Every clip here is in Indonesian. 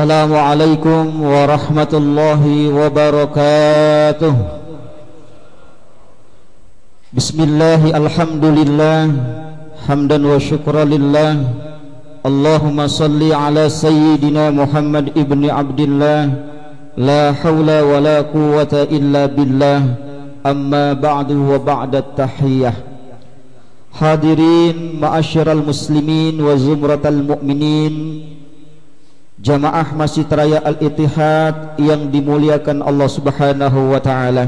السلام عليكم ورحمة الله وبركاته. بسم الله الحمد لله حمدا وشكرا لله. اللهم صل على سيدنا محمد ابن عبد الله. لا حول ولا قوة إلا بالله. أما بعد وبعد التحية. حاضرين معاشر المسلمين وزمرة المؤمنين. Jamaah Masjid Raya Al-Ittihad yang dimuliakan Allah Subhanahu wa taala.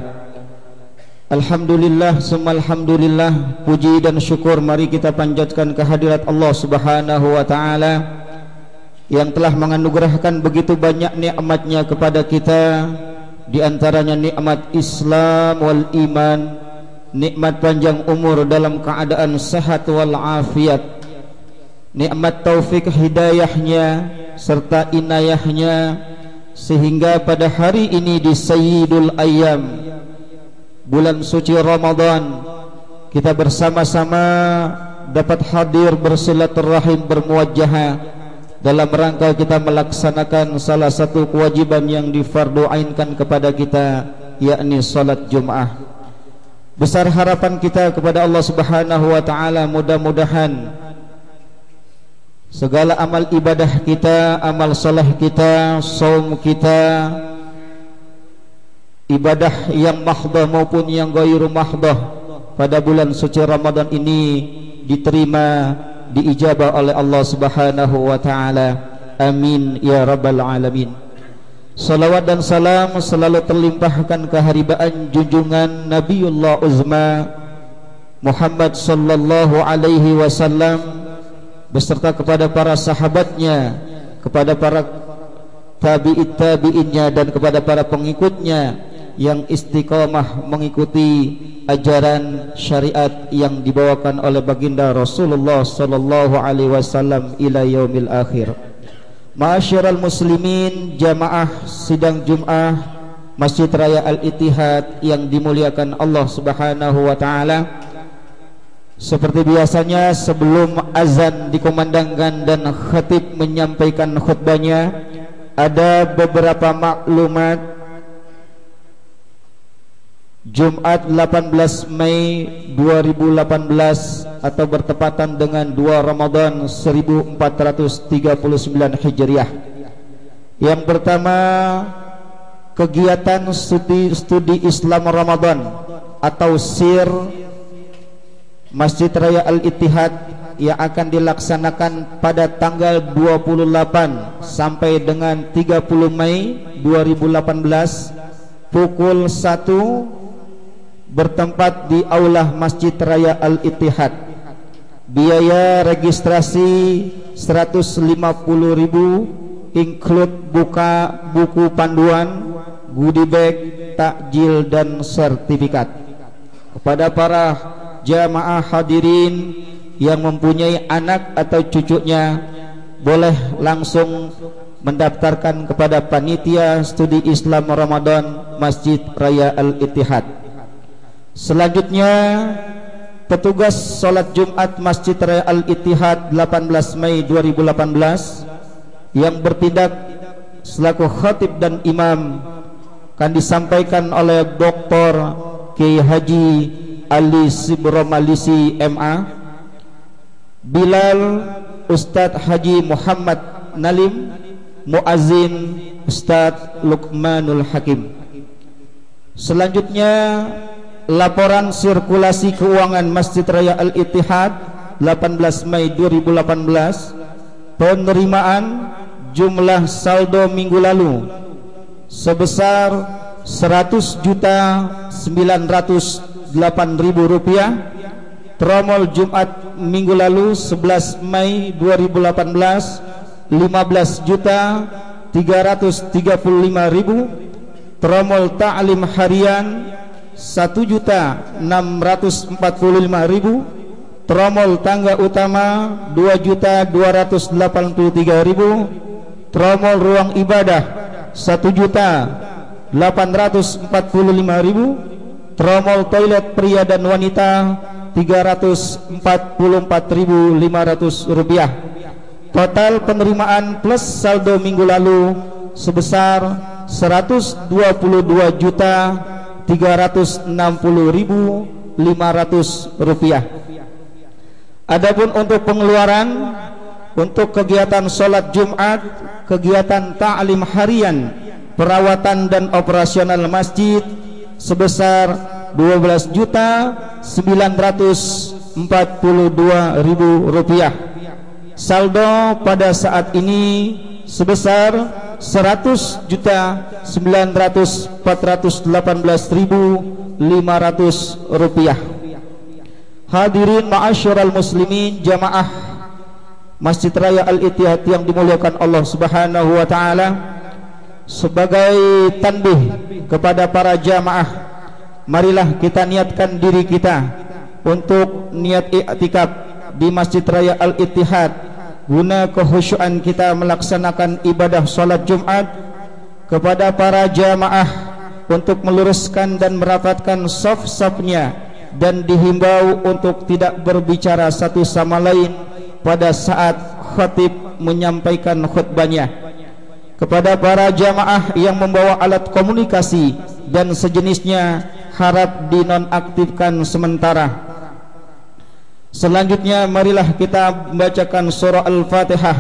Alhamdulillah summa alhamdulillah puji dan syukur mari kita panjatkan kehadirat Allah Subhanahu wa taala yang telah menganugerahkan begitu banyak nikmatnya kepada kita di antaranya nikmat Islam wal iman, nikmat panjang umur dalam keadaan sehat wal afiat, nikmat taufik hidayahnya serta inayahnya sehingga pada hari ini di Sayyidul Ayyam bulan suci Ramadan kita bersama-sama dapat hadir bersilaturahim bermuajahah dalam rangka kita melaksanakan salah satu kewajiban yang difarduainkan kepada kita yakni salat Jumat. Besar harapan kita kepada Allah Subhanahu wa taala mudah-mudahan Segala amal ibadah kita, amal soleh kita, saum kita Ibadah yang mahdah maupun yang gairu mahdah Pada bulan suci Ramadan ini Diterima, diijabah oleh Allah subhanahu wa ta'ala. Amin ya rabbal alamin. Salawat dan salam selalu terlimpahkan keharibaan junjungan Nabiullah Uzma Muhammad sallallahu alaihi wasallam beserta kepada para sahabatnya kepada para tabi'it tabi'innya dan kepada para pengikutnya yang istiqamah mengikuti ajaran syariat yang dibawakan oleh baginda Rasulullah sallallahu alaihi wasallam ila yaumil akhir. Ma'asyiral muslimin jamaah sidang Jumat Masjid Raya Al-Ittihad yang dimuliakan Allah Subhanahu wa taala. Seperti biasanya sebelum azan dikumandangkan dan khatib menyampaikan khutbahnya Ada beberapa maklumat. Jumat 18 Mei 2018 atau bertepatan dengan 2 Ramadan 1439 Hijriah. Yang pertama kegiatan studi, studi Islam Ramadan atau SIR Masjid Raya Al-Ittihad yang akan dilaksanakan pada tanggal 28 sampai dengan 30 Mei 2018 pukul 1 bertempat di Aula Masjid Raya Al-Ittihad. Biaya registrasi 150.000 include buka buku panduan, goodie bag, takjil dan sertifikat. Kepada para jamaah hadirin yang mempunyai anak atau cucunya boleh langsung mendaftarkan kepada panitia studi Islam Ramadan Masjid Raya Al-Ittihad. Selanjutnya petugas salat Jumat Masjid Raya Al-Ittihad 18 Mei 2018 yang bertindak selaku khatib dan imam akan disampaikan oleh Dr. Kiai Haji Ali Sibromalisi MA Bilal Ustadz Haji Muhammad Nalim Muazin Ustadz Lukmanul Hakim. Selanjutnya laporan sirkulasi keuangan Masjid Raya Al-Ittihad 18 Mei 2018 penerimaan jumlah saldo minggu lalu sebesar 100 juta 900 ribu rupiah. Tromol Jumat minggu lalu 11 Mei 2018 15 juta 335 ribu. Tromol Ta'lim Harian 1 juta 645 ribu. Tromol Tangga Utama 2 juta 283 ribu. Tromol Ruang Ibadah 1 juta 845 ribu Tromol toilet pria dan wanita 344.500 rupiah Total penerimaan plus saldo minggu lalu sebesar 122 juta 360 ribu 500 rupiah. Adapun untuk pengeluaran untuk kegiatan sholat Jumat, kegiatan ta'lim harian, perawatan dan operasional masjid sebesar 12 juta 942 ribu rupiah. Saldo pada saat ini sebesar 100 juta 918 ribu 500 rupiah. Hadirin ma'asyiral muslimin jamaah Masjid Raya Al-Ittihad yang dimuliakan Allah Subhanahu wa taala sebagai tanbih kepada para jamaah marilah kita niatkan diri kita untuk niat i'tikaf di Masjid Raya Al-Ittihad guna kehusyuan kita melaksanakan ibadah solat Jumat kepada para jamaah untuk meluruskan dan merapatkan saf-safnya dan dihimbau untuk tidak berbicara satu sama lain pada saat khatib menyampaikan khutbahnya kepada para jamaah yang membawa alat komunikasi dan sejenisnya harap dinonaktifkan sementara. Selanjutnya marilah kita membacakan surah Al-Fatihah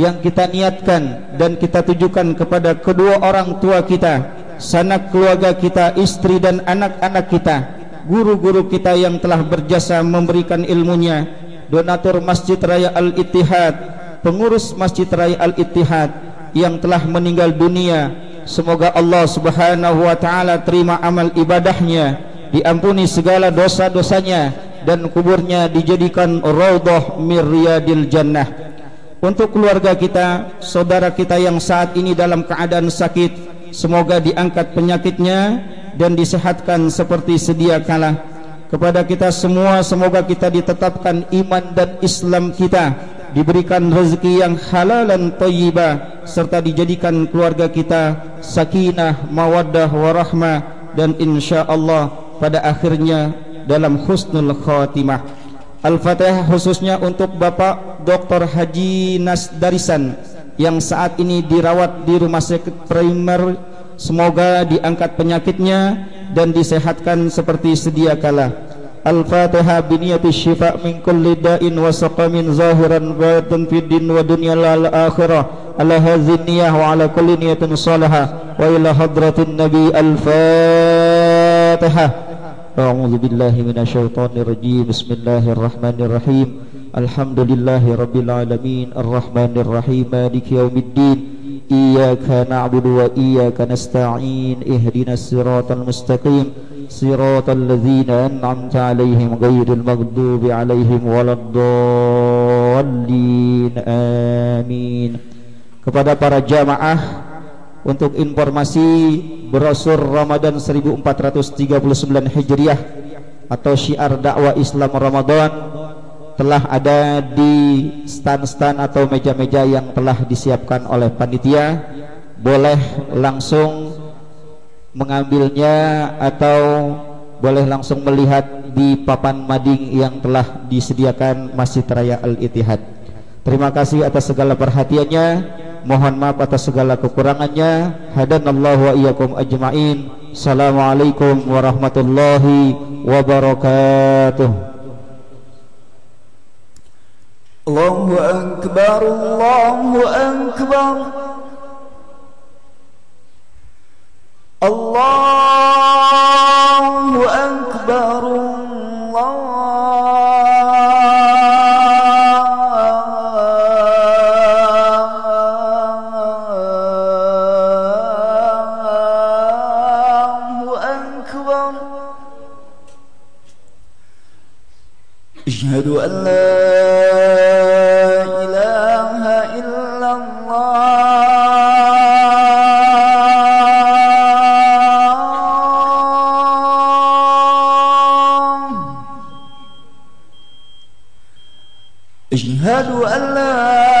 yang kita niatkan dan kita tujukan kepada kedua orang tua kita, sanak keluarga kita, istri dan anak-anak kita, guru-guru kita yang telah berjasa memberikan ilmunya, donatur Masjid Raya Al-Ittihad, pengurus Masjid Raya Al-Ittihad yang telah meninggal dunia. Semoga Allah Subhanahu wa taala terima amal ibadahnya, diampuni segala dosa-dosanya dan kuburnya dijadikan raudhah miryadil jannah. Untuk keluarga kita saudara kita yang saat ini dalam keadaan sakit semoga diangkat penyakitnya dan disehatkan seperti sedia kala. Kepada kita semua semoga kita ditetapkan iman dan Islam kita diberikan rezeki yang halal dan thayyibah serta dijadikan keluarga kita sakinah mawaddah warahmah dan insyaallah pada akhirnya dalam husnul khatimah Al-Fatihah khususnya untuk Bapak Dr. Haji Nasdarisan yang saat ini dirawat di rumah sakit primer semoga diangkat penyakitnya dan disehatkan seperti sedia kala الفاتحة بنية الشفاء من كل داء وسقم ظاهرا باطن في الدين ودنيا الآخرة. على هذه النية وعلى كل نية صالحة. وإلى حضرة النبي الفاتحة. أعوذ بالله من الشيطان الرجيم. بسم الله الرحمن الرحيم. الحمد لله رب العالمين. الرحمن الرحيم. مالك يوم الدين. إياك نعبد وإياك نستعين. اهدنا الصراط المستقيم. صراط الذين أنعمت عليهم غير المغضوب عليهم ولا الضالين آمين kepada para jamaah untuk informasi brosur Ramadan 1439 Hijriah atau syiar dakwah Islam Ramadan telah ada di stand-stand atau meja-meja yang telah disiapkan oleh panitia boleh langsung mengambilnya atau boleh langsung melihat di papan mading yang telah disediakan Masjid Raya Al-Ittihad terima kasih atas segala perhatiannya Mohon maaf atas segala kekurangannya. Hadanallahu wa iyyakum ajmain. Assalamualaikum warahmatullahi wabarakatuh. Allahu akbar Allahu akbar الله أكبر اشهد أن لا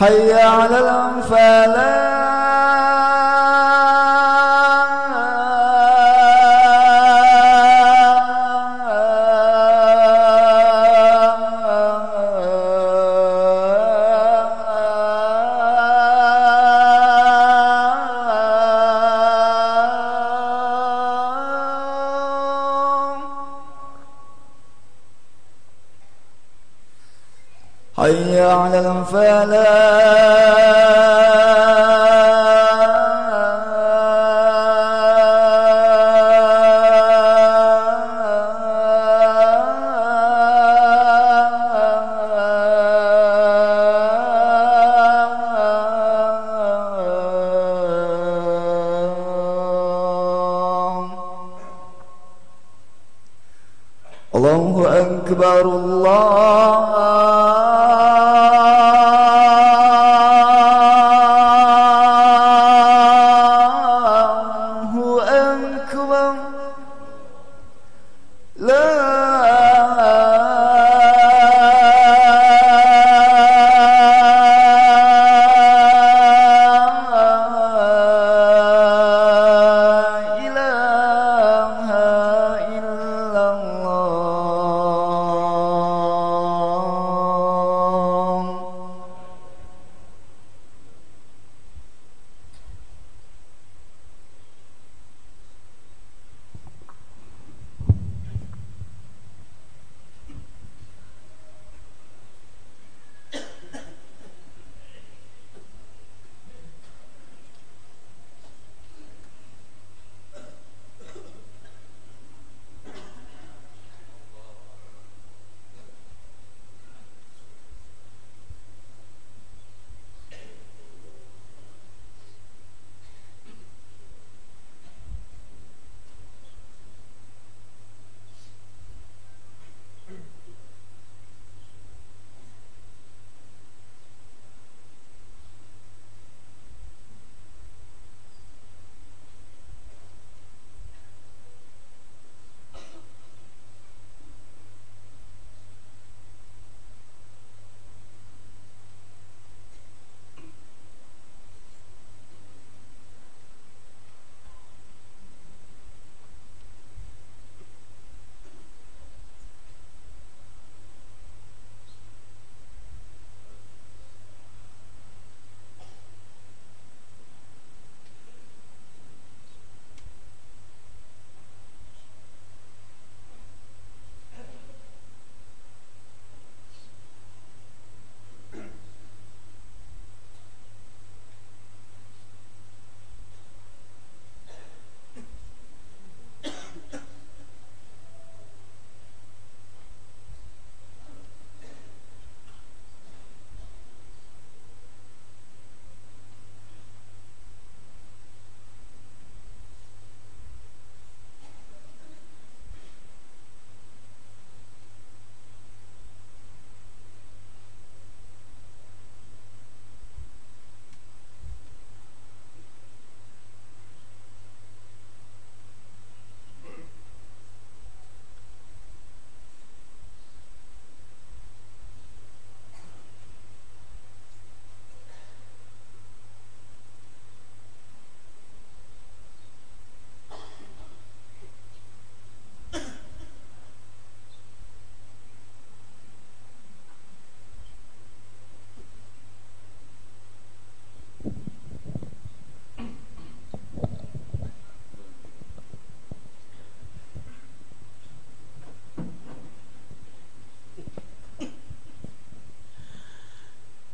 هيا على الأنفال.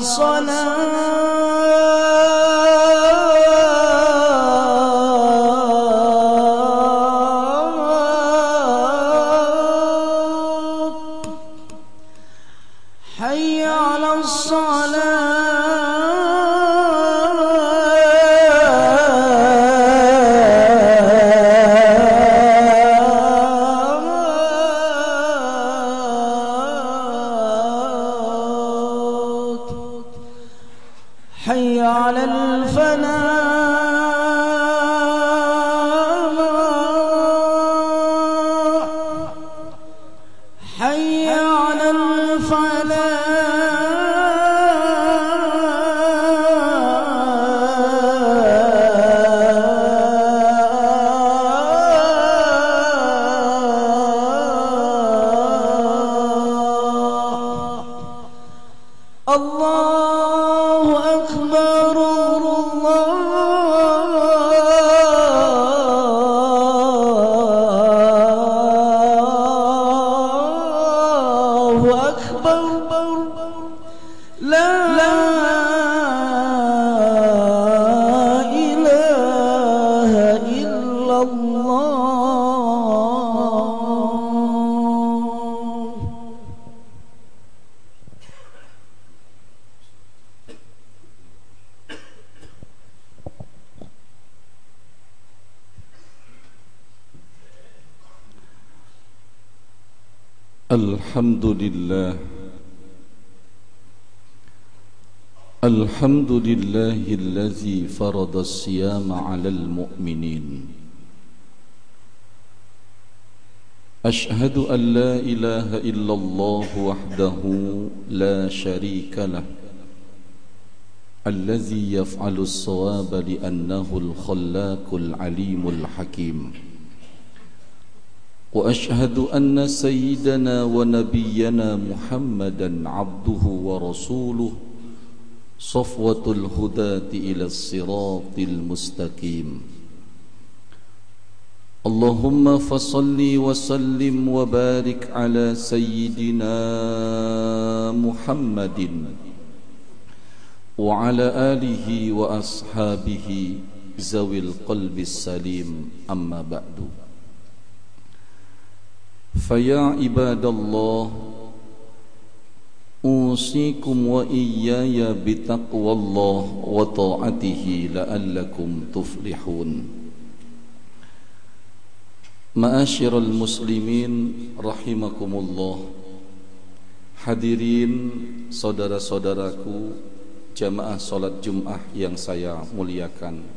الصالحين الحمد لله الحمد لله الذي فرض الصيام على المؤمنين. أشهد أن لا إله إلا الله وحده لا شريك له الذي يفعل الصواب لأنه الخلاق العليم الحكيم. وأشهد أن سيدنا ونبينا محمدا عبده ورسوله صفوة الهداة إلى الصراط المستقيم. اللهم فصل وسلم وبارك على سيدنا محمد وعلى آله وأصحابه ذوي القلب السليم. أما بعد. فيا عباد الله أوصيكم وإياي بتقوى الله وطاعته لعلكم تفلحون معاشر المسلمين رحمكم الله Hadirin saudara-saudaraku jamaah salat Jumat yang saya muliakan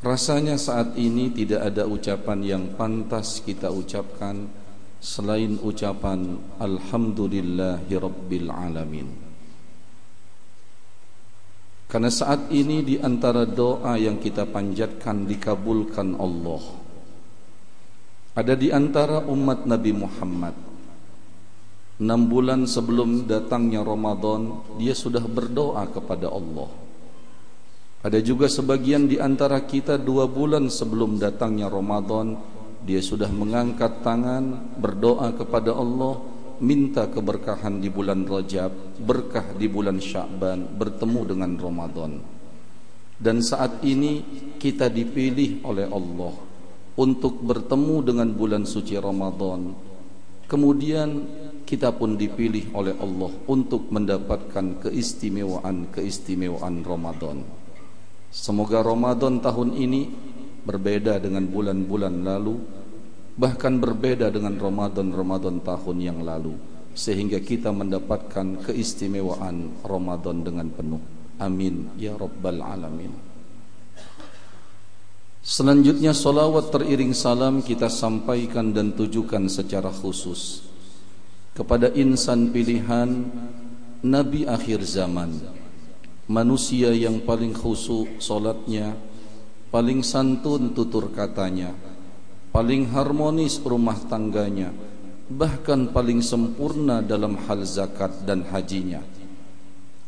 Rasanya saat ini tidak ada ucapan yang pantas kita ucapkan selain ucapan alhamdulillahi rabbil alamin. Karena saat ini di antara doa yang kita panjatkan dikabulkan Allah. Ada di antara umat Nabi Muhammad. Enam bulan sebelum datangnya Ramadan dia sudah berdoa kepada Allah ada juga sebagian di antara kita dua bulan sebelum datangnya Ramadan dia sudah mengangkat tangan berdoa kepada Allah minta keberkahan di bulan Rajab berkah di bulan Sya'ban bertemu dengan Ramadan. Dan saat ini kita dipilih oleh Allah untuk bertemu dengan bulan suci Ramadan. Kemudian kita pun dipilih oleh Allah untuk mendapatkan keistimewaan-keistimewaan Ramadan semoga Ramadan tahun ini berbeda dengan bulan-bulan lalu bahkan berbeda dengan Ramadan-Ramadan tahun yang lalu sehingga kita mendapatkan keistimewaan Ramadan dengan penuh. Amin ya rabbal alamin. Selanjutnya salawat teriring salam kita sampaikan dan tujukan secara khusus kepada insan pilihan Nabi akhir zaman manusia yang paling khusyuk solatnya paling santun tutur katanya, paling harmonis rumah tangganya, bahkan paling sempurna dalam hal zakat dan hajinya.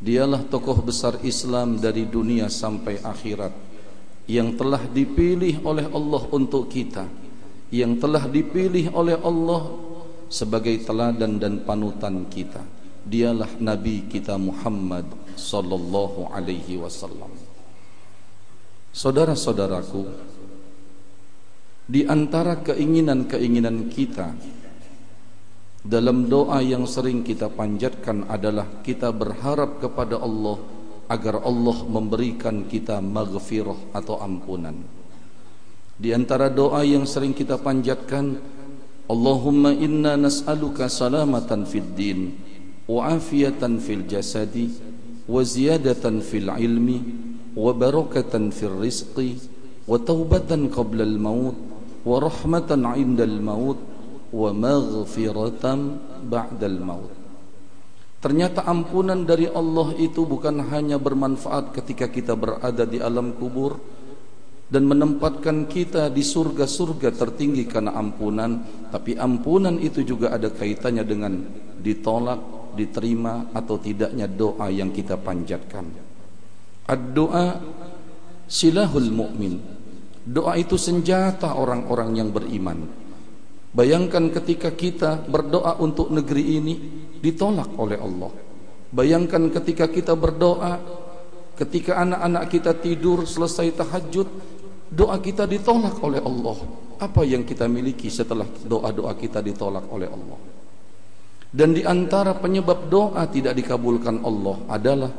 Dialah tokoh besar Islam dari dunia sampai akhirat yang telah dipilih oleh Allah untuk kita, yang telah dipilih oleh Allah sebagai teladan dan panutan kita. Dialah Nabi kita Muhammad sallallahu alaihi wasallam. Saudara-saudaraku, di antara keinginan-keinginan kita dalam doa yang sering kita panjatkan adalah kita berharap kepada Allah agar Allah memberikan kita maghfirah atau ampunan. Di antara doa yang sering kita panjatkan, Allahumma inna nas'aluka salamatan fid din wa afiyatan fil jasadi wa ziyadatan fil ilmi وبركة في الرزق وتوبة قبل الموت ورحمة عند الموت ومغفرة بعد الموت Ternyata ampunan dari Allah itu bukan hanya bermanfaat ketika kita berada di alam kubur dan menempatkan kita di surga-surga tertinggi karena ampunan, tapi ampunan itu juga ada kaitannya dengan ditolak, diterima atau tidaknya doa yang kita panjatkan. Ad-doa silahul mu'min. Doa itu senjata orang-orang yang beriman. Bayangkan ketika kita berdoa untuk negeri ini ditolak oleh Allah. Bayangkan ketika kita berdoa ketika anak-anak kita tidur selesai tahajud doa kita ditolak oleh Allah. Apa yang kita miliki setelah doa-doa kita ditolak oleh Allah? Dan di antara penyebab doa tidak dikabulkan Allah adalah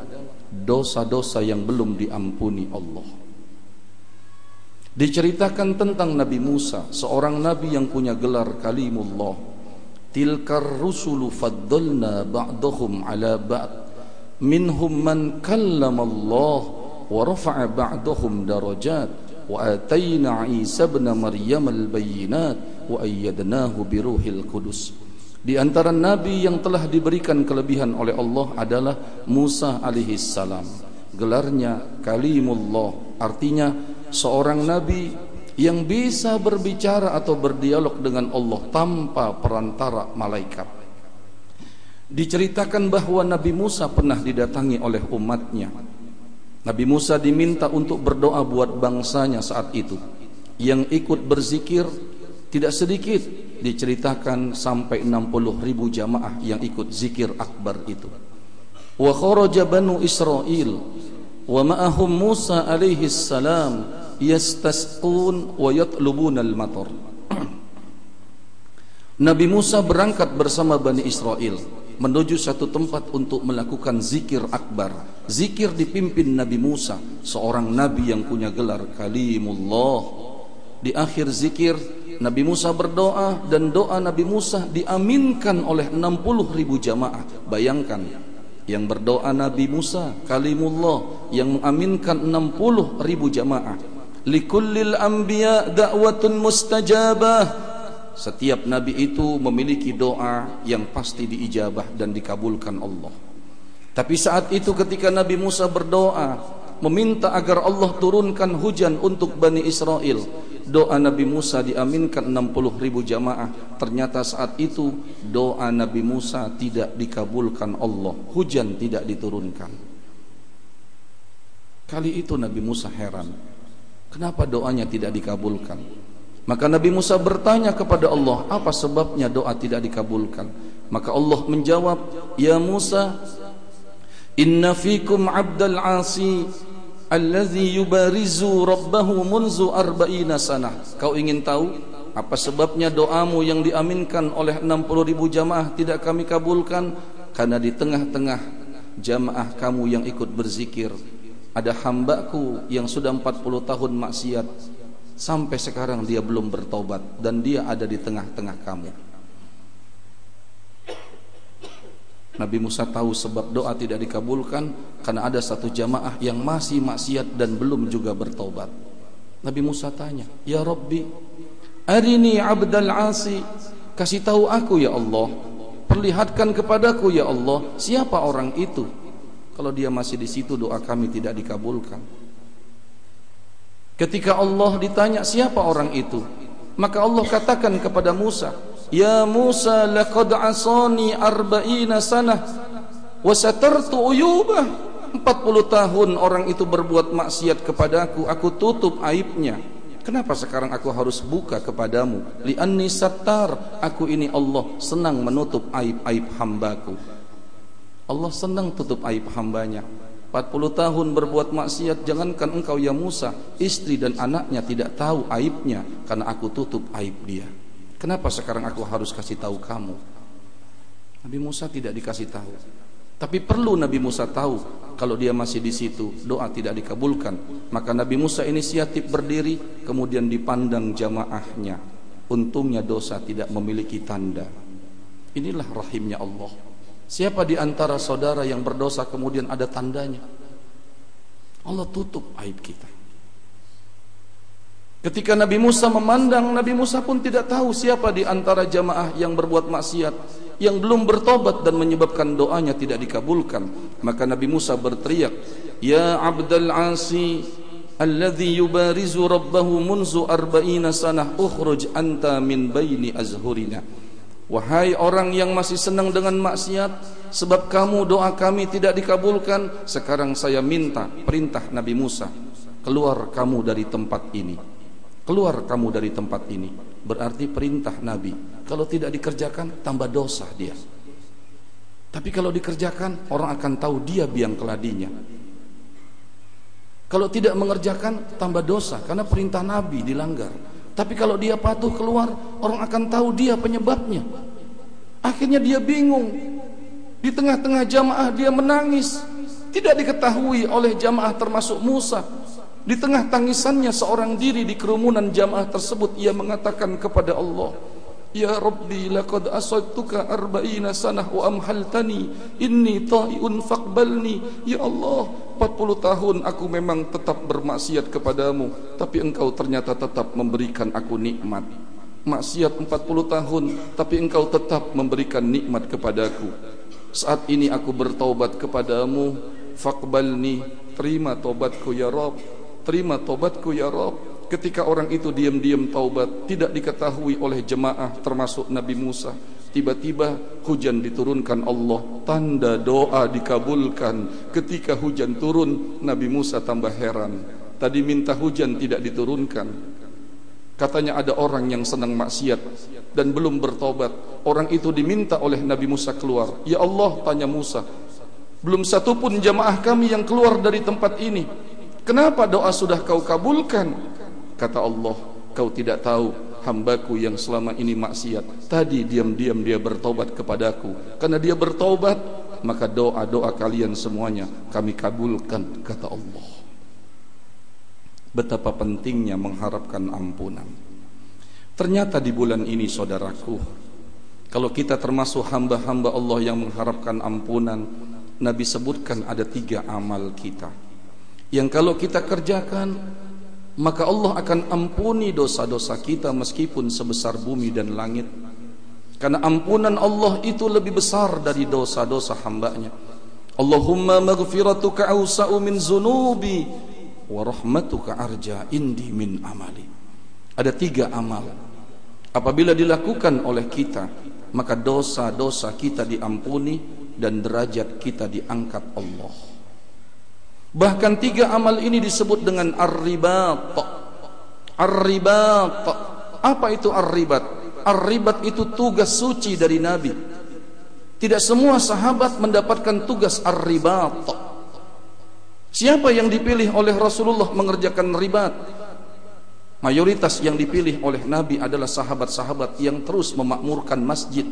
dosa-dosa yang belum diampuni Allah. Diceritakan tentang Nabi Musa, seorang nabi yang punya gelar kalimullah. Tilkar rusulu faddalna ba'dahum ala ba'd. Minhum man kallama Allah wa rafa'a ba'dahum darajat wa atayna Isa ibn Maryam al-bayyinat wa ayyadnahu biruhil qudus. Di antara nabi yang telah diberikan kelebihan oleh Allah adalah Musa alaihi salam. Gelarnya Kalimullah, artinya seorang nabi yang bisa berbicara atau berdialog dengan Allah tanpa perantara malaikat. Diceritakan bahwa Nabi Musa pernah didatangi oleh umatnya. Nabi Musa diminta untuk berdoa buat bangsanya saat itu. Yang ikut berzikir tidak sedikit diceritakan sampai 60 ribu jamaah yang ikut zikir akbar itu. wa kharaja banu Israel wa ma'ahum Musa alaihi salam yastasqun wa yatlubuna al-matar Nabi Musa berangkat bersama Bani Israel menuju satu tempat untuk melakukan zikir akbar. Zikir dipimpin Nabi Musa, seorang nabi yang punya gelar Kalimullah. Di akhir zikir, Nabi Musa berdoa dan doa Nabi Musa diaminkan oleh 60 ribu jamaah. Bayangkan, yang berdoa Nabi Musa, Kalimullah, yang mengaminkan 60 ribu jamaah. Likullil anbiya da'watun mustajabah setiap nabi itu memiliki doa yang pasti diijabah dan dikabulkan Allah. Tapi saat itu ketika Nabi Musa berdoa meminta agar Allah turunkan hujan untuk Bani Israel, doa Nabi Musa diaminkan 60 ribu jamaah. Ternyata saat itu doa Nabi Musa tidak dikabulkan Allah, hujan tidak diturunkan. Kali itu Nabi Musa heran, kenapa doanya tidak dikabulkan? Maka Nabi Musa bertanya kepada Allah, apa sebabnya doa tidak dikabulkan? Maka Allah menjawab, Ya Musa, Inna fikum abdal asi Allazi yubarizu rabbahu munzu arba'ina sanah Kau ingin tahu apa sebabnya doamu yang diaminkan oleh 60 ribu jamaah tidak kami kabulkan? Karena di tengah-tengah jamaah kamu yang ikut berzikir Ada hambaku yang sudah 40 tahun maksiat. Sampai sekarang dia belum bertobat dan dia ada di tengah-tengah kamu. Nabi Musa tahu sebab doa tidak dikabulkan karena ada satu jamaah yang masih maksiat dan belum juga bertobat. Nabi Musa tanya, "Ya Rabbi, arini abdal asi." Kasih tahu aku ya Allah. Perlihatkan kepadaku ya Allah, siapa orang itu? Kalau dia masih di situ doa kami tidak dikabulkan. Ketika Allah ditanya siapa orang itu, maka Allah katakan kepada Musa, "Ya Musa, laqad asani arba'ina sanah wa satartu uyubah." 40 tahun orang itu berbuat maksiat kepadaku, aku tutup aibnya. Kenapa sekarang aku harus buka kepadamu? Li'anni sattar, aku ini Allah senang menutup aib-aib hambaku. Allah senang tutup aib hambanya. 40 tahun berbuat maksiat jangankan engkau ya Musa istri dan anaknya tidak tahu aibnya karena aku tutup aib dia kenapa sekarang aku harus kasih tahu kamu? Nabi Musa tidak dikasih tahu. Tapi perlu Nabi Musa tahu kalau dia masih di situ doa tidak dikabulkan. Maka Nabi Musa inisiatif berdiri kemudian dipandang jamaahnya. Untungnya dosa tidak memiliki tanda. Inilah rahimnya Allah. Siapa di antara saudara yang berdosa kemudian ada tandanya? Allah tutup aib kita. Ketika Nabi Musa memandang, Nabi Musa pun tidak tahu siapa di antara jamaah yang berbuat maksiat, yang belum bertobat dan menyebabkan doanya tidak dikabulkan. Maka Nabi Musa berteriak, Ya Abdul Asi, alladhi yubarizu rabbahu munzu arba'ina sanah, ukhruj anta min baini azhurina. Wahai orang yang masih senang dengan maksiat Sebab kamu doa kami tidak dikabulkan Sekarang saya minta perintah Nabi Musa Keluar kamu dari tempat ini Keluar kamu dari tempat ini Berarti perintah Nabi Kalau tidak dikerjakan tambah dosa dia Tapi kalau dikerjakan Orang akan tahu dia biang keladinya Kalau tidak mengerjakan tambah dosa Karena perintah Nabi dilanggar tapi kalau dia patuh keluar, orang akan tahu dia penyebabnya. Akhirnya dia bingung. Di tengah-tengah jamaah dia menangis. Tidak diketahui oleh jamaah termasuk Musa. Di tengah tangisannya seorang diri di kerumunan jamaah tersebut ia mengatakan kepada Allah, Ya Rabbi laqad asaituka arba'ina sanah wa amhaltani. Inni ta'iun faqbalni. Ya Allah 40 tahun aku memang tetap bermaksiat kepadamu tapi engkau ternyata tetap memberikan aku nikmat. Maksiat 40 tahun tapi engkau tetap memberikan nikmat kepadaku. Saat ini aku bertaubat kepadamu. Faqbalni terima taubatku ya Rabb terima taubatku ya Rabb Ketika orang itu diam-diam taubat, tidak diketahui oleh jemaah termasuk Nabi Musa. Tiba-tiba hujan diturunkan Allah, tanda doa dikabulkan. Ketika hujan turun, Nabi Musa tambah heran. Tadi minta hujan tidak diturunkan. Katanya ada orang yang senang maksiat dan belum bertobat. Orang itu diminta oleh Nabi Musa keluar. Ya Allah, tanya Musa, Belum satu pun jamaah kami yang keluar dari tempat ini. Kenapa doa sudah kau kabulkan? Kata Allah, kau tidak tahu hambaku yang selama ini maksiat. Tadi diam-diam dia bertobat kepadaku. Karena dia bertobat, maka doa-doa kalian semuanya kami kabulkan, kata Allah. Betapa pentingnya mengharapkan ampunan. Ternyata di bulan ini saudaraku Kalau kita termasuk hamba-hamba Allah yang mengharapkan ampunan Nabi sebutkan ada tiga amal kita Yang kalau kita kerjakan Maka Allah akan ampuni dosa-dosa kita meskipun sebesar bumi dan langit. Karena ampunan Allah itu lebih besar dari dosa-dosa hambanya. Allahumma maghfiratuka awsa'u min zunubi Wa rahmatuka arja indi min amali. Ada tiga amal. Apabila dilakukan oleh kita, maka dosa-dosa kita diampuni dan derajat kita diangkat Allah. Bahkan tiga amal ini disebut dengan ar-ribat. Ar-ribat. Apa itu ar-ribat? Ar-ribat itu tugas suci dari Nabi. Tidak semua sahabat mendapatkan tugas ar-ribat. Siapa yang dipilih oleh Rasulullah mengerjakan ribat? Mayoritas yang dipilih oleh Nabi adalah sahabat-sahabat yang terus memakmurkan masjid.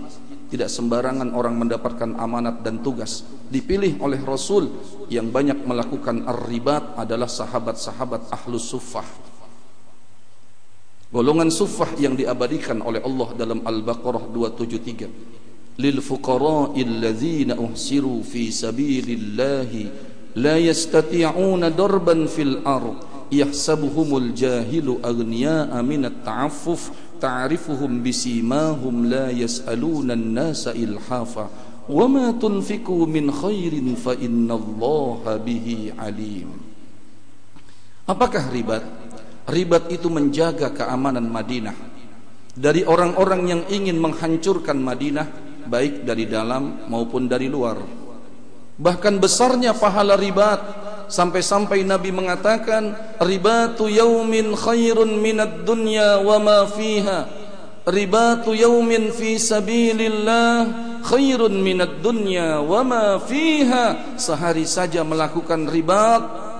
Tidak sembarangan orang mendapatkan amanat dan tugas. Dipilih oleh Rasul yang banyak melakukan ar-ribat adalah sahabat-sahabat ahlus suffah. Golongan suffah yang diabadikan oleh Allah dalam Al-Baqarah 273. Lil fuqara'il ladzina uhsiru fi sabilillahi la yastati'una darban fil ardh yahsabuhumul jahilu aghniya'a minat ta'affuf ta'rifuhum bisimahum la yas'aluna an-nasa ilhafa wa ma tunfiqu min khairin fa innallaha bihi alim Apakah ribat? Ribat itu menjaga keamanan Madinah dari orang-orang yang ingin menghancurkan Madinah baik dari dalam maupun dari luar. Bahkan besarnya pahala ribat sampai-sampai Nabi mengatakan ribatu yaumin khairun minad dunya wa ma fiha. Ribatu yaumin fi sabilillah khairun minad dunya wa ma fiha. Sehari saja melakukan ribat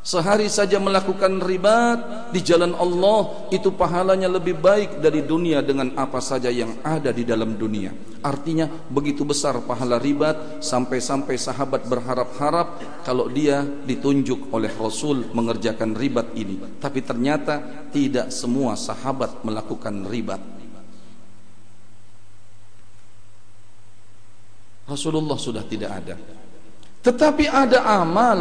Sehari saja melakukan ribat di jalan Allah itu pahalanya lebih baik dari dunia dengan apa saja yang ada di dalam dunia. Artinya begitu besar pahala ribat sampai-sampai sahabat berharap-harap kalau dia ditunjuk oleh Rasul mengerjakan ribat ini. Tapi ternyata tidak semua sahabat melakukan ribat. Rasulullah sudah tidak ada. Tetapi ada amal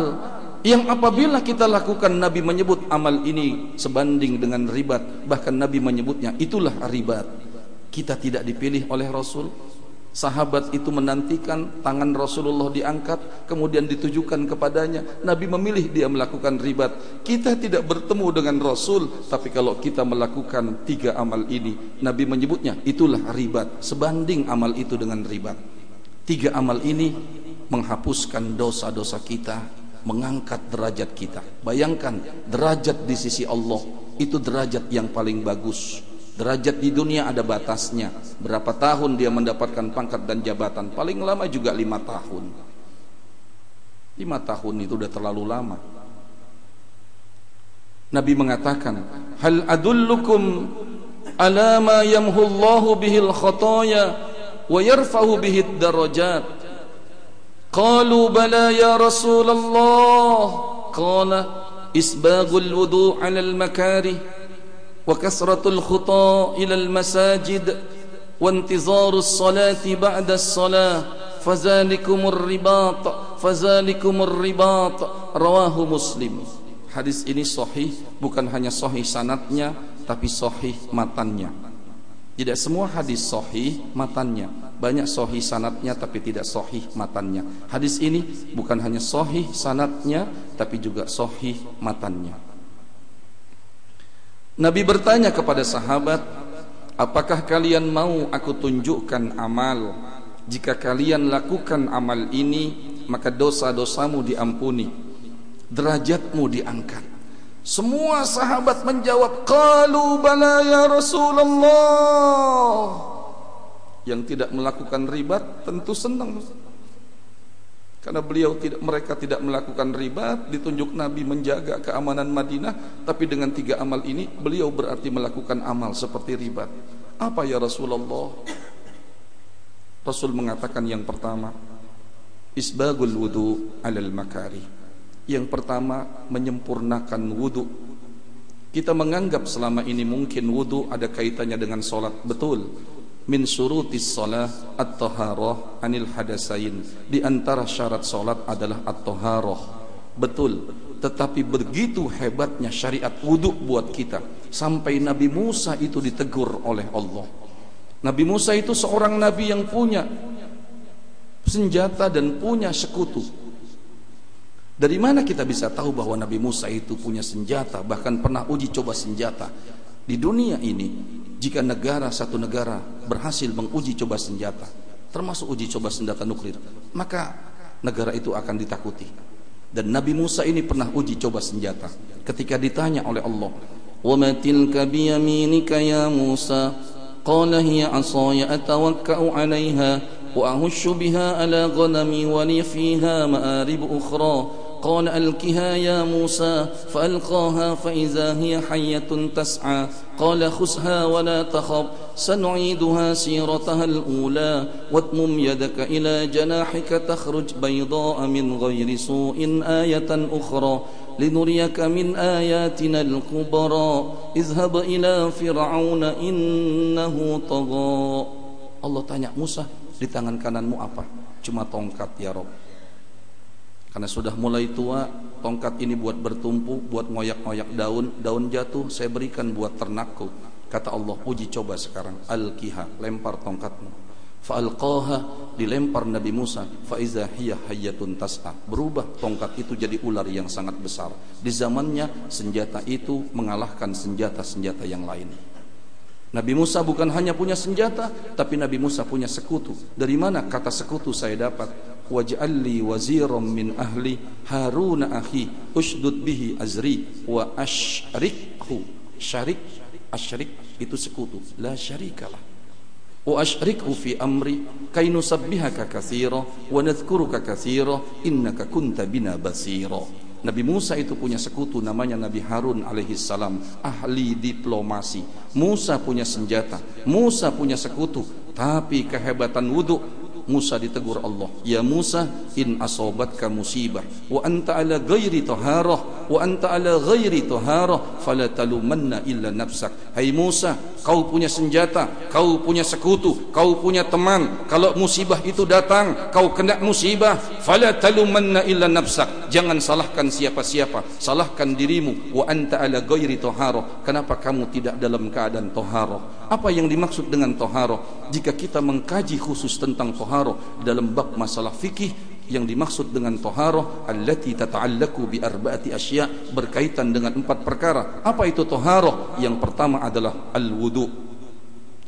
yang apabila kita lakukan Nabi menyebut amal ini sebanding dengan ribat. Bahkan Nabi menyebutnya itulah ribat. Kita tidak dipilih oleh Rasul. Sahabat itu menantikan tangan Rasulullah diangkat kemudian ditujukan kepadanya. Nabi memilih dia melakukan ribat. Kita tidak bertemu dengan Rasul tapi kalau kita melakukan tiga amal ini Nabi menyebutnya itulah ribat. Sebanding amal itu dengan ribat. Tiga amal ini menghapuskan dosa-dosa kita mengangkat derajat kita. Bayangkan derajat di sisi Allah itu derajat yang paling bagus. Derajat di dunia ada batasnya. Berapa tahun dia mendapatkan pangkat dan jabatan? Paling lama juga lima tahun. Lima tahun itu udah terlalu lama. Nabi mengatakan, Hal adullukum ala ma yamhullahu bihil khataya wa yarfahu bihid darajat. قالوا بلى يا رسول الله. قال إسباغ الوضوء على المكاره وكثرة الخطى إلى المساجد وانتظار الصلاة بعد الصلاة. فذلكم الرباط فذلكم الرباط. رواه مسلم. Hadis ini sahih. Bukan hanya sahih sanatnya tapi sahih matannya. Tidak semua hadis sahih matannya banyak sohi sanatnya tapi tidak sohi matannya. Hadis ini bukan hanya sohi sanatnya tapi juga sohi matannya. Nabi bertanya kepada sahabat, apakah kalian mau aku tunjukkan amal? Jika kalian lakukan amal ini, maka dosa-dosamu diampuni, derajatmu diangkat. Semua sahabat menjawab, "Qalu bala ya Rasulullah." yang tidak melakukan ribat tentu senang Karena beliau tidak mereka tidak melakukan riba, ditunjuk Nabi menjaga keamanan Madinah, tapi dengan tiga amal ini beliau berarti melakukan amal seperti riba. Apa ya Rasulullah? Rasul mengatakan yang pertama, isbagul wudu alal makari. Yang pertama, menyempurnakan wudu. Kita menganggap selama ini mungkin wudu ada kaitannya dengan solat. Betul. Min syurutis salah at-taharah anil hadasain. Di antara syarat salat adalah at-taharah betul. Tetapi begitu hebatnya syariat wudhu buat kita sampai Nabi Musa itu ditegur oleh Allah. Nabi Musa itu seorang nabi yang punya senjata dan punya sekutu dari mana kita bisa tahu bahwa Nabi Musa itu punya senjata bahkan pernah uji coba senjata? Di dunia ini jika negara satu negara berhasil menguji coba senjata termasuk uji coba senjata nuklir maka negara itu akan ditakuti. Dan Nabi Musa ini pernah uji coba senjata. Ketika ditanya oleh Allah wa ma tilka biyaminika ya Musa? Qala hiya 'alayha wa ahushu ala ghanami wa ma'arib ukhra قال ألكها يا موسى فألقاها فإذا هي حية تسعى. قال خذها ولا تخف سنعيدها سيرتها الأولى. واتمم يدك إلى جناحك تخرج بيضاء من غير سوء آية أخرى. لنريك من آياتنا الكبرى. اذهب إلى فرعون إنه طغى. Allah tanya Musa di tangan kananmu apa? Cuma tongkat ya Rob. Karena sudah mulai tua, tongkat ini buat bertumpu, buat ngoyak-ngoyak daun, daun jatuh saya berikan buat ternakku. Kata Allah, uji coba sekarang. Al-kiha, lempar tongkatmu. Fa'alqaha, dilempar Nabi Musa. Fa'iza hiya hayyatun tas'a. Berubah tongkat itu jadi ular yang sangat besar. Di zamannya, senjata itu mengalahkan senjata-senjata yang lain. Nabi Musa bukan hanya punya senjata, tapi Nabi Musa punya sekutu. Dari mana kata sekutu saya dapat? Waj'al li waziran min ahli Harun akhi usdud bihi azri wa asyrikhu syarik asyrik itu sekutu. La syarikalah wa asyrikhu fi amri kay nusabbihaka katsira wa nadhkuruka katsira innaka kunta bina basira. Nabi Musa itu punya sekutu namanya Nabi Harun alaihi salam ahli diplomasi. Musa punya senjata Musa punya sekutu tapi kehebatan wudhu Musa ditegur Allah ya Musa in asobatka musibah wa anta ala ghairi taharah wa anta ala ghairi taharah fala talumanna illa nafsak. Hai Musa kau punya senjata kau punya sekutu kau punya teman. Kalau musibah itu datang kau kena musibah. Fala talumanna illa nafsak. Jangan salahkan siapa-siapa. Salahkan dirimu. Wa anta ala ghairi taharah. Kenapa kamu tidak dalam keadaan taharah? Apa yang dimaksud dengan taharah? Jika kita mengkaji khusus tentang taharah dalam bab masalah fikih yang dimaksud dengan toharoh allati tata'allaku bi arba'ati asya berkaitan dengan empat perkara. Apa itu toharoh? Yang pertama adalah al-wudu.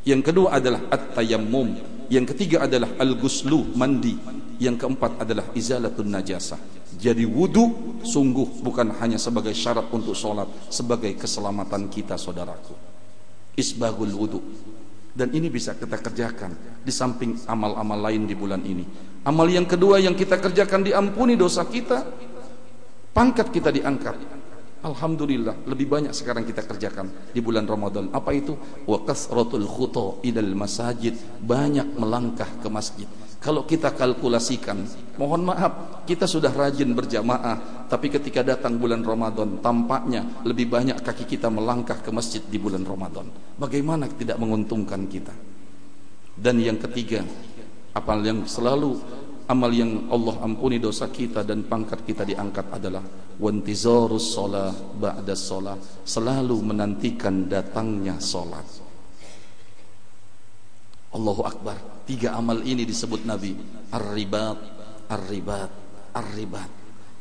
Yang kedua adalah at-tayammum. Yang ketiga adalah al-guslu mandi. Yang keempat adalah izalatun najasah. Jadi wudu sungguh bukan hanya sebagai syarat untuk solat sebagai keselamatan kita saudaraku. Isbagul wudu. Dan ini bisa kita kerjakan di samping amal-amal lain di bulan ini. Amal yang kedua yang kita kerjakan diampuni dosa kita, pangkat kita diangkat. Alhamdulillah, lebih banyak sekarang kita kerjakan di bulan Ramadan. Apa itu? Wa kasratul khuta idal masajid, banyak melangkah ke masjid. Kalau kita kalkulasikan, mohon maaf, kita sudah rajin berjamaah, tapi ketika datang bulan Ramadan, tampaknya lebih banyak kaki kita melangkah ke masjid di bulan Ramadan. Bagaimana tidak menguntungkan kita? Dan yang ketiga, apa yang selalu amal yang Allah ampuni dosa kita dan pangkat kita diangkat adalah wantizarus shalah ba'da shalah, selalu menantikan datangnya salat. Allahu Akbar. Tiga amal ini disebut Nabi. Ar-ribat, ar-ribat, ar-ribat.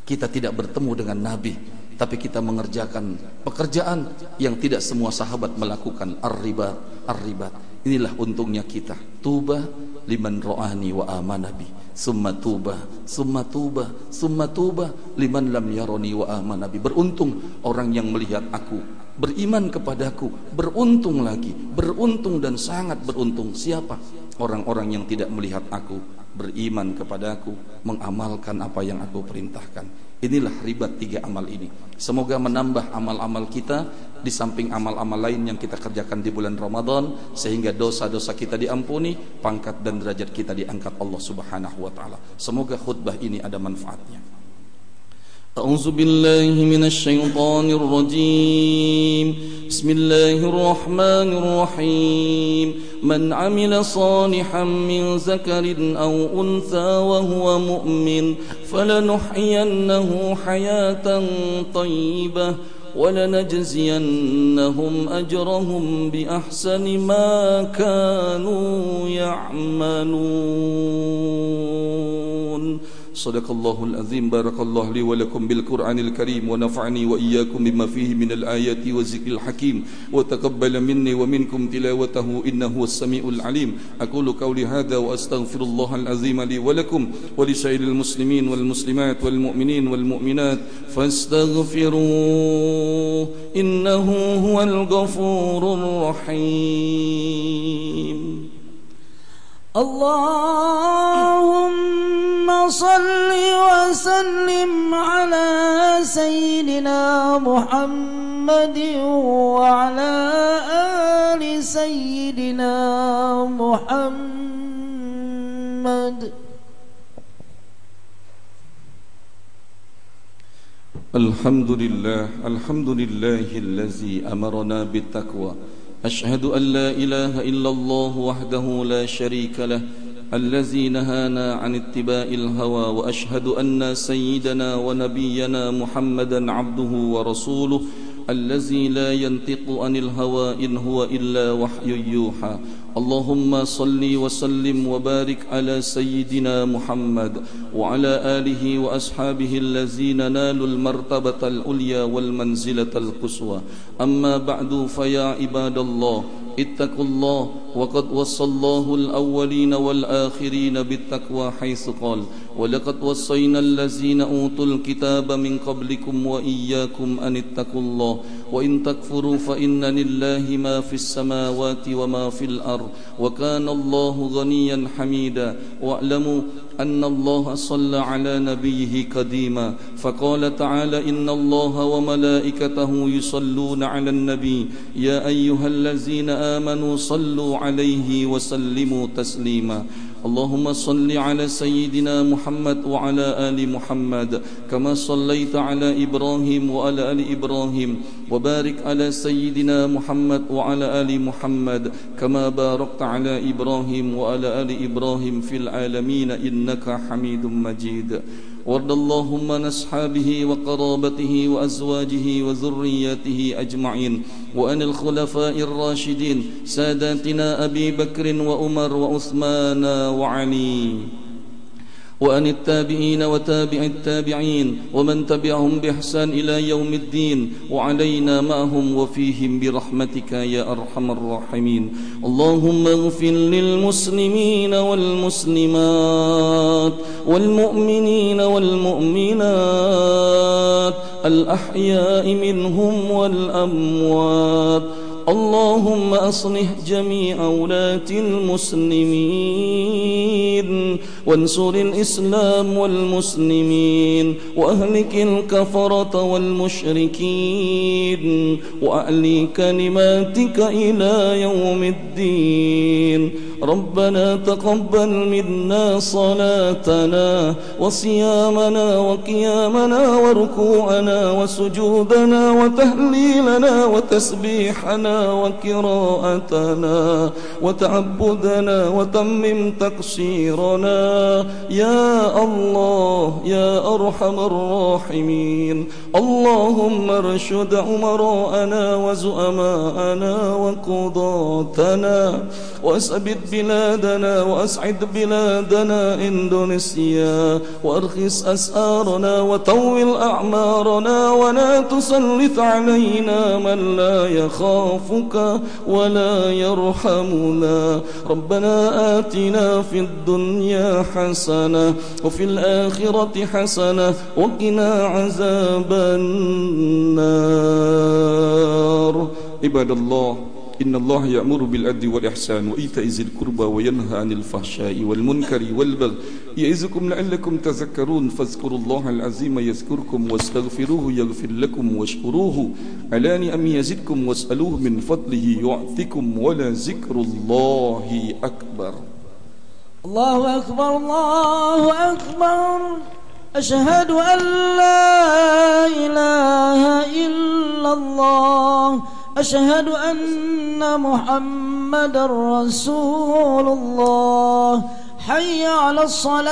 Kita tidak bertemu dengan Nabi, tapi kita mengerjakan pekerjaan yang tidak semua sahabat melakukan. Ar-ribat, ar-ribat. Inilah untungnya kita. Tuba liman ro'ani wa amanabi. Summa tuba, summa tuba, summa tuba liman lam yaroni wa amanabi. Beruntung orang yang melihat aku beriman kepadaku beruntung lagi beruntung dan sangat beruntung siapa orang-orang yang tidak melihat aku beriman kepadaku mengamalkan apa yang aku perintahkan inilah ribat tiga amal ini. Semoga menambah amal-amal kita di samping amal-amal lain yang kita kerjakan di bulan Ramadan sehingga dosa-dosa kita diampuni pangkat dan derajat kita diangkat Allah Subhanahu wa taala. Semoga khutbah ini ada manfaatnya أعوذ بالله من الشيطان الرجيم. بسم الله الرحمن الرحيم. من عمل صالحا من ذكر أو أنثى وهو مؤمن فلنحيينه حياة طيبة ولنجزينهم أجرهم بأحسن ما كانوا يعملون. صدق الله العظيم. بارك الله لي ولكم بالقرآن الكريم ونفعني وإياكم بما فيه من الآيات والذكر الحكيم. وتقبل مني ومنكم تلاوته إنه السميع العليم. أقول قولي هذا وأستغفر الله العظيم لي ولكم ولسائر المسلمين والمسلمات والمؤمنين والمؤمنات. فاستغفروه إنه هو الغفور الرحيم. اللهم صل وسلم على سيدنا محمد وعلى آل سيدنا محمد. الحمد لله الحمد لله الذي أمرنا بالتقوى. أشهد أن لا إله إلا الله وحده لا شريك له الذي نهانا عن اتباع الهوى وأشهد أن سيدنا ونبينا محمدا عبده ورسوله الذي لا ينطق عن الهوى إن هو إلا وحي يوحى اللهم صل وسلم وبارك على سيدنا محمد وعلى آله وأصحابه الذين نالوا المرتبة العليا والمنزلة القصوى أما بعد فيا عباد الله اتقوا الله وقد وصى الله الأولين والآخرين بالتقوى حيث قال ولقد وصينا الذين أوتوا الكتاب من قبلكم وإياكم أن اتقوا الله وإن تكفروا فإن لله ما في السماوات وما في الأرض وكان الله غنيا حميدا واعلموا أن الله صلى على نبيه قديما فقال تعالى إن الله وملائكته يصلون على النبي يا أيها الذين آمنوا صلوا عليه وسلموا تسليما اللهم صل على سيدنا محمد وعلى آل محمد كما صليت على إبراهيم وعلى آل إبراهيم وبارك على سيدنا محمد وعلى آل محمد كما باركت على إبراهيم وعلى آل إبراهيم في العالمين إنك حميد مجيد وارض اللهم عن أصحابه وقرابته وأزواجه وذرياته أجمعين وأن الخلفاء الراشدين ساداتنا أبي بكر وأمر وعثمان وعلي. وأن التابعين وتابع التابعين ومن تبعهم بإحسان إلى يوم الدين وعلينا معهم وفيهم برحمتك يا أرحم الراحمين. اللهم اغفر للمسلمين والمسلمات والمؤمنين والمؤمنات الأحياء منهم والأموات اللهم أصلح جميع ولاة المسلمين وانصر الإسلام والمسلمين وأهلك الكفرة والمشركين وأعلي كلماتك إلى يوم الدين. ربنا تقبل منا صلاتنا وصيامنا وقيامنا وركوعنا وسجودنا وتهليلنا وتسبيحنا وقراءتنا وتعبدنا وتمم تقصيرنا. يا الله يا أرحم الراحمين. اللهم ارشد أمراءنا وزؤماءنا وقضاتنا وأثبت بلادنا وأسعد بلادنا إندونيسيا وأرخص أسآرنا وطول أعمارنا ولا تسلط علينا من لا يخافك ولا يرحمنا. ربنا آتنا في الدنيا حسنة وفي الآخرة حسنة وقنا عذاب النار. عباد الله إن الله يأمر بالعدل والإحسان وإيتاء ذي القربى وينهى عن الفحشاء والمنكر والبغي يعظكم لعلكم تذكرون فاذكروا الله العظيم يذكركم واستغفروه يغفر لكم واشكروه على نعم يزدكم واسألوه من فضله يعطكم ولا ذكر الله أكبر. الله أكبر الله أكبر. أشهد أن لا إله إلا الله. أشهد أن محمد رسول الله. حي على الصلاة.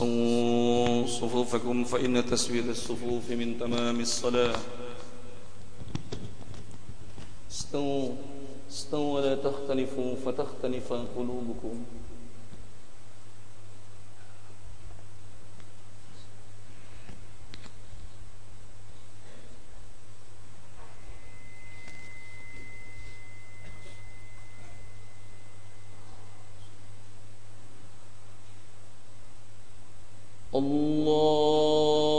صووا صفوفكم فإن تسوية الصفوف من تمام الصلاة. استووا استووا ولا تختلفوا فتختلف قلوبكم. الله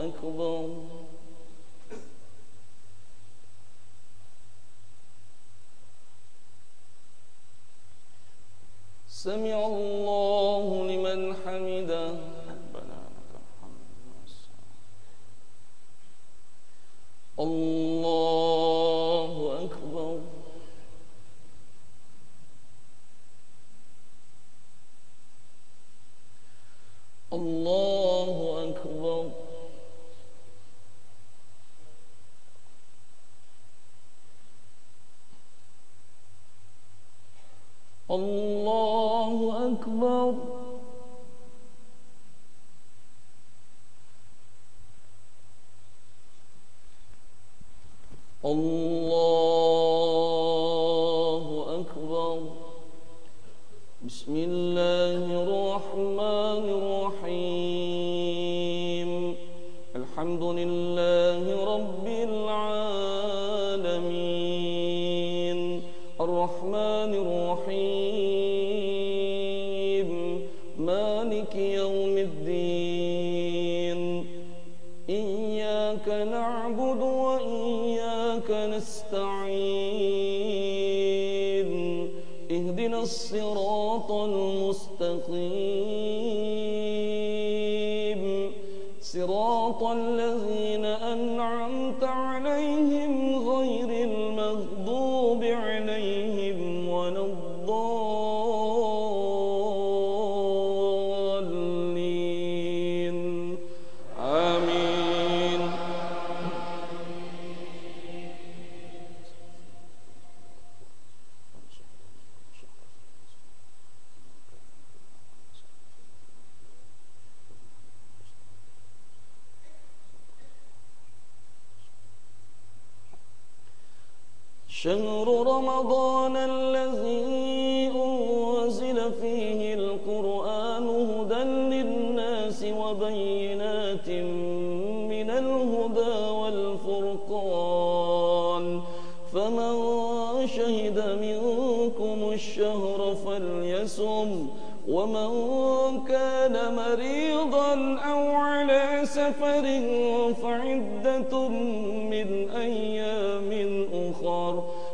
أكبر سمع الله شهر رمضان الذي أنزل فيه القرآن هدى للناس وبينات من الهدى والفرقان. فمن شهد منكم الشهر فليصم ومن كان مريضا أو على سفر فعدة من أيام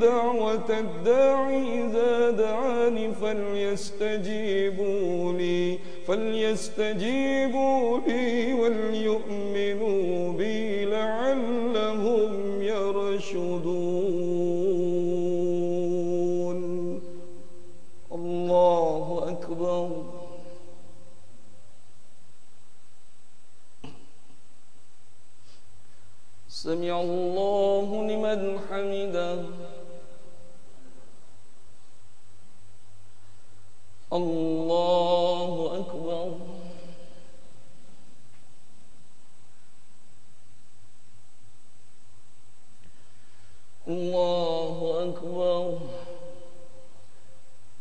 دعوة الداعي إذا دعاني فليستجيبوا لي فليستجيبوا لي وليؤمنوا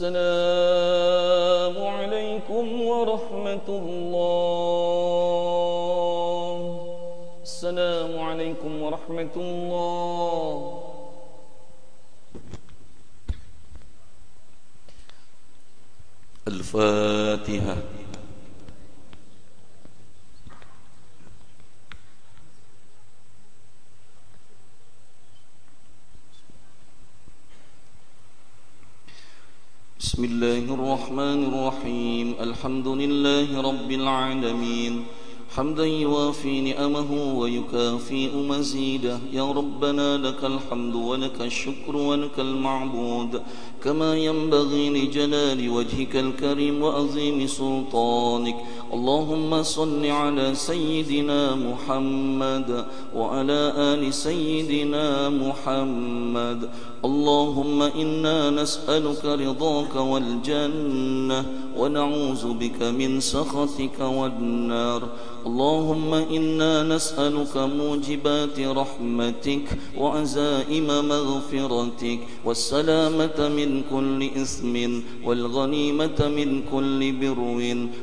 السلام عليكم ورحمة الله. السلام عليكم ورحمة الله. الفاتحة. بسم الله الرحمن الرحيم. الحمد لله رب العالمين. حمدا يوافي نعمه ويكافئ مزيده. يا ربنا لك الحمد ولك الشكر ولك المعبود. كما ينبغي لجلال وجهك الكريم وعظيم سلطانك. اللهم صل على سيدنا محمد وعلى آل سيدنا محمد. اللهم إنا نسألك رضاك والجنة ونعوذ بك من سخطك والنار. اللهم إنا نسألك موجبات رحمتك وعزائم مغفرتك والسلامة من كل إثم والغنيمة من كل بر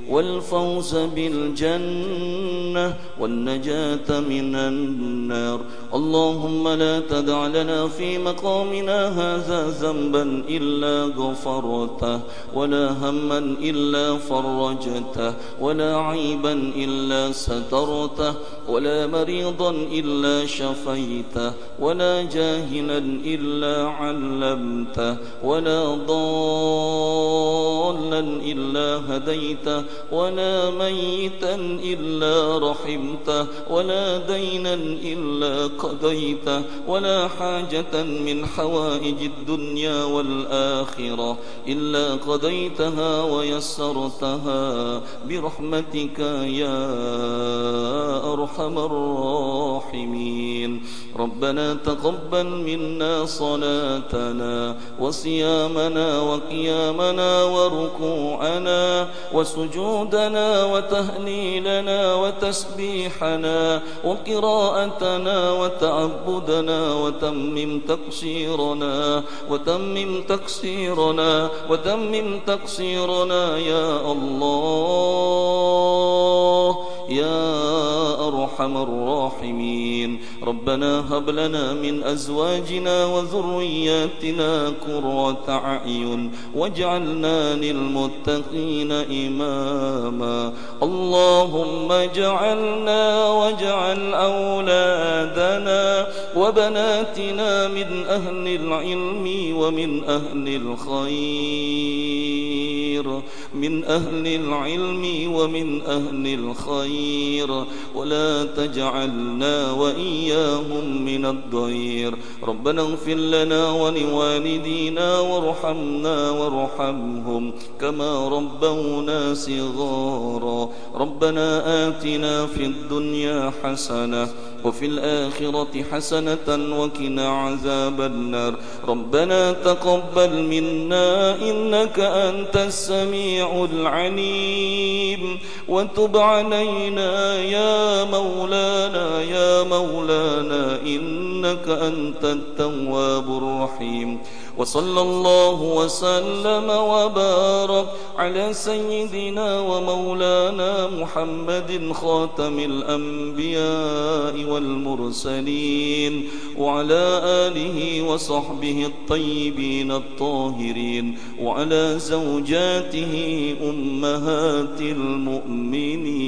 والفوز بالجنة والنجاة من النار. اللهم لا تدع لنا في مقامنا هذا ذنبا إلا غفرته ولا هما إلا فرجته ولا عيبا إلا سترته ولا مريضا إلا شفيته ولا جاهلا إلا علمته ولا ضالا إلا هديته ولا ميتا إلا رحمته ولا دينا إلا قضيته ولا حاجة من حوائج الدنيا والآخرة إلا قضيتها ويسرتها. برحمتك يا أرحم الراحمين. ربنا تقبل منا صلاتنا وصيامنا وقيامنا وركوعنا وسجودنا وتهليلنا وتسبيحنا وقراءتنا وتعبدنا وتمم تقصيرنا وتمم تقصيرنا وتمم تقصيرنا يا الله يا أرحم الراحمين. ربنا هب لنا من أزواجنا وذرياتنا قرة أعين واجعلنا للمتقين إماما. اللهم اجعلنا واجعل أولادنا وبناتنا من أهل العلم ومن أهل الخير. من أهل العلم ومن أهل الخير. ولا تجعلنا وإياهم من الضير. ربنا اغفر لنا ولوالدينا وارحمنا وارحمهم كما ربونا صغارا. ربنا آتنا في الدنيا حسنة وفي الآخرة حسنة وكنا عذاب النار. ربنا تقبل منا إنك أنت السميع العليم. وتب علينا يا مولانا يا مولانا إنك أنت التواب الرحيم. وصلى الله وسلم وبارك على سيدنا ومولانا محمد خاتم الأنبياء والمرسلين وعلى آله وصحبه الطيبين الطاهرين وعلى زوجاته أمهات المؤمنين.